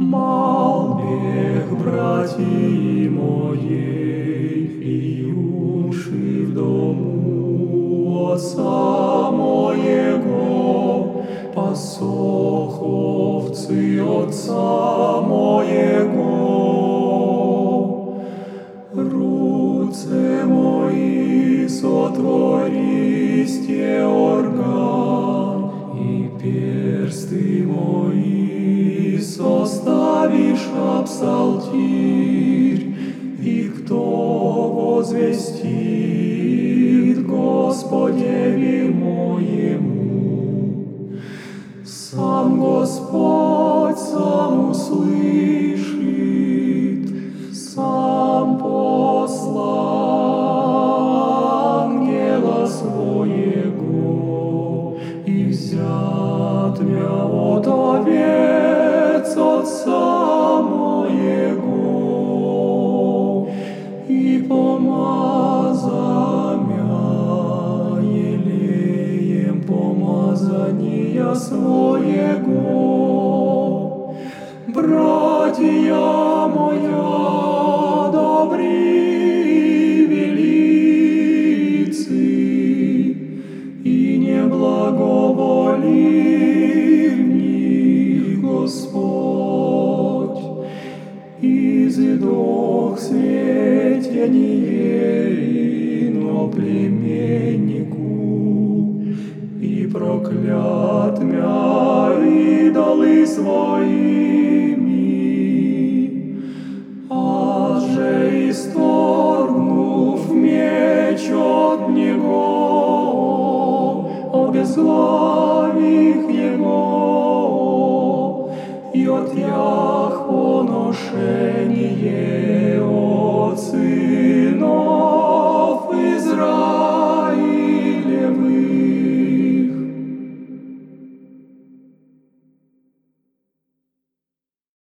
Малбех, братьи моей, и уши в дому отца моего, посох овцы отца моего. Руце мои сотвористе орган, составишь псалтирь, и кто возвестит Господеви моему. Сам Господь сам услышит, сам посла ангела своего, и взят мя от овец помазания своего. Братья моя, добрые велицы, и не благоволил в них Господь. Издох сведение но племеннику, и проклят мя идолы своими, а же исторгнув меч от него, обезглавих его, и от ях поношение